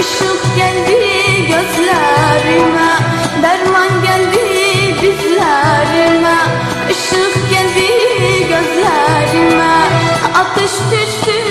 Işık geldi gözlerime Derman geldi dizlerime. Işık geldi gözlerime Ateş düştü